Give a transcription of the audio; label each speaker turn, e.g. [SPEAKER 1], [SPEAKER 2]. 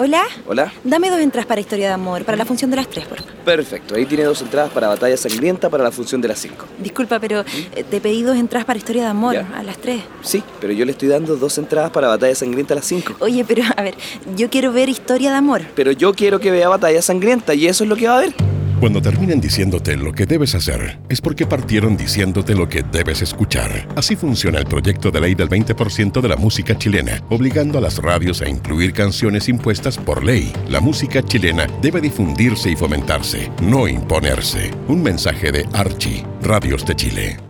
[SPEAKER 1] Hola.
[SPEAKER 2] Hola.
[SPEAKER 1] Dame dos entradas para Historia de Amor, para la función de las tres, por favor.
[SPEAKER 2] Perfecto, ahí tiene dos entradas para Batalla Sangrienta para la función de las cinco.
[SPEAKER 1] Disculpa, pero eh, te pedí dos entradas para Historia de Amor,
[SPEAKER 2] Ya.
[SPEAKER 1] a las tres.
[SPEAKER 2] Sí, pero yo le estoy dando dos entradas para Batalla Sangrienta a las cinco.
[SPEAKER 1] Oye, pero a ver, yo quiero ver Historia de Amor.
[SPEAKER 2] Pero yo quiero que vea Batalla Sangrienta y eso es lo que va a ver.
[SPEAKER 3] Cuando terminen diciéndote lo que debes hacer, es porque partieron diciéndote lo que debes escuchar. Así funciona el proyecto de ley del 20% de la música chilena, obligando a las radios a incluir canciones impuestas por ley. La música chilena debe difundirse y fomentarse, no imponerse. Un mensaje de Archie, Radios de Chile.